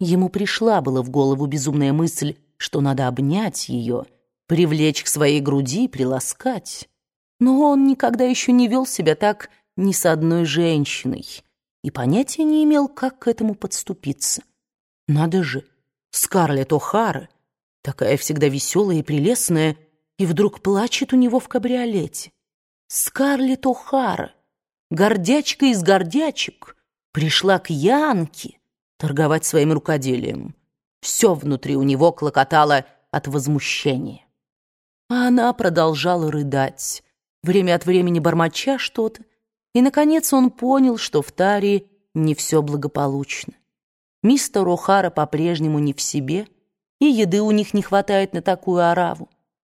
Ему пришла была в голову безумная мысль, что надо обнять ее, привлечь к своей груди приласкать. Но он никогда еще не вел себя так ни с одной женщиной и понятия не имел, как к этому подступиться. Надо же, Скарлетт О'Хара, такая всегда веселая и прелестная, и вдруг плачет у него в кабриолете. Скарлетт О'Хара, гордячка из гордячек, пришла к Янке торговать своим рукоделием. Все внутри у него клокотало от возмущения. А она продолжала рыдать, время от времени бормоча что-то, и, наконец, он понял, что в Таре не все благополучно. Мистер О'Хара по-прежнему не в себе, и еды у них не хватает на такую ораву.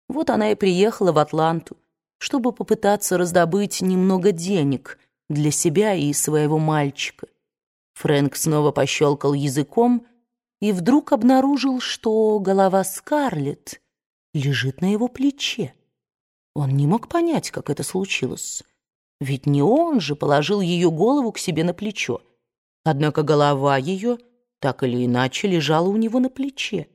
Вот она и приехала в Атланту, чтобы попытаться раздобыть немного денег для себя и своего мальчика. Фрэнк снова пощелкал языком и вдруг обнаружил, что голова Скарлетт лежит на его плече. Он не мог понять, как это случилось. Ведь не он же положил ее голову к себе на плечо. Однако голова ее так или иначе лежала у него на плече.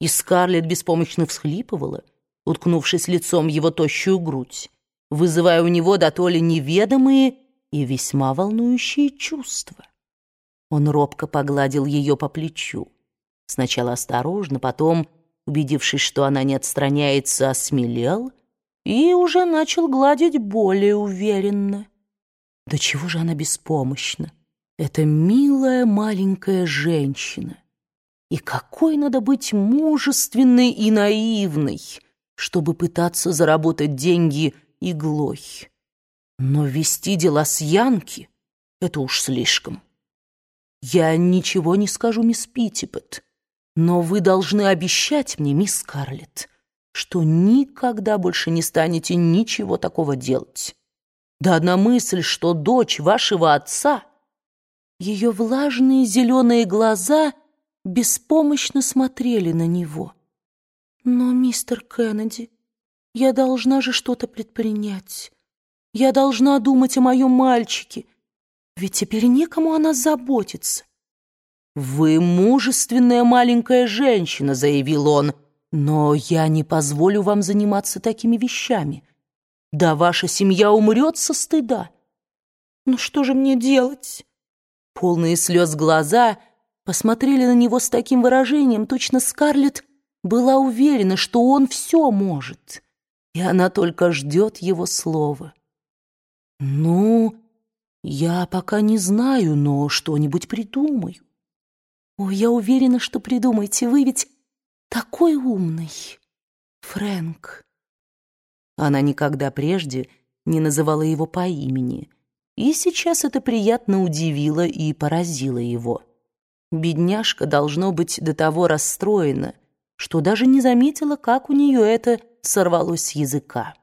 И Скарлетт беспомощно всхлипывала, уткнувшись лицом его тощую грудь, вызывая у него до то ли неведомые и весьма волнующие чувства. Он робко погладил ее по плечу. Сначала осторожно, потом, убедившись, что она не отстраняется, осмелел и уже начал гладить более уверенно. Да чего же она беспомощна? Это милая маленькая женщина. И какой надо быть мужественной и наивной, чтобы пытаться заработать деньги иглой. Но вести дела с Янки — это уж слишком. Я ничего не скажу, мисс Питтипет, но вы должны обещать мне, мисс Скарлетт, что никогда больше не станете ничего такого делать. Да одна мысль, что дочь вашего отца — ее влажные зеленые глаза беспомощно смотрели на него. «Но, мистер Кеннеди, я должна же что-то предпринять. Я должна думать о моем мальчике, ведь теперь некому о нас заботиться». «Вы мужественная маленькая женщина», — заявил он, «но я не позволю вам заниматься такими вещами. Да ваша семья умрет со стыда». «Ну что же мне делать?» Полные слез глаза посмотрели на него с таким выражением, точно Скарлетт была уверена, что он все может, и она только ждет его слова. «Ну, я пока не знаю, но что-нибудь придумаю». «О, я уверена, что придумаете, вы ведь такой умный, Фрэнк». Она никогда прежде не называла его по имени — и сейчас это приятно удивило и поразило его. Бедняжка должно быть до того расстроена, что даже не заметила, как у нее это сорвалось с языка.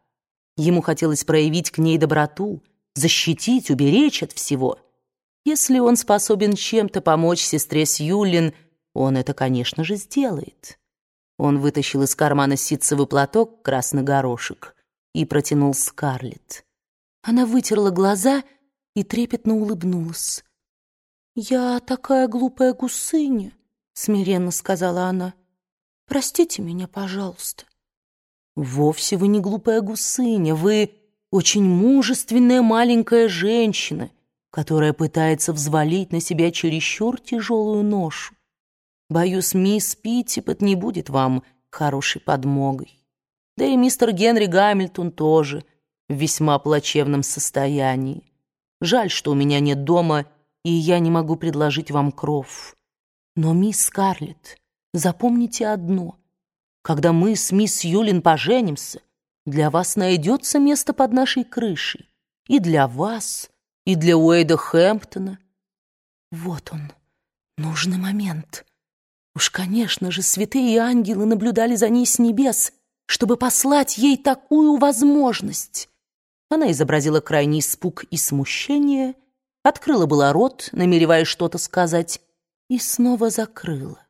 Ему хотелось проявить к ней доброту, защитить, уберечь от всего. Если он способен чем-то помочь сестре Сьюлин, он это, конечно же, сделает. Он вытащил из кармана ситцевый платок красный горошек и протянул Скарлетт. Она вытерла глаза и трепетно улыбнулась. «Я такая глупая гусыня», — смиренно сказала она. «Простите меня, пожалуйста». «Вовсе вы не глупая гусыня, вы очень мужественная маленькая женщина, которая пытается взвалить на себя чересчур тяжелую ношу. Боюсь, мисс Питтипет не будет вам хорошей подмогой. Да и мистер Генри Гамильтон тоже в весьма плачевном состоянии. Жаль, что у меня нет дома, и я не могу предложить вам кров. Но, мисс Скарлетт, запомните одно. Когда мы с мисс Юлин поженимся, для вас найдется место под нашей крышей. И для вас, и для Уэйда Хэмптона. Вот он, нужный момент. Уж, конечно же, святые ангелы наблюдали за ней с небес, чтобы послать ей такую возможность. Она изобразила крайний испуг и смущение, открыла была рот, намереваясь что-то сказать, и снова закрыла.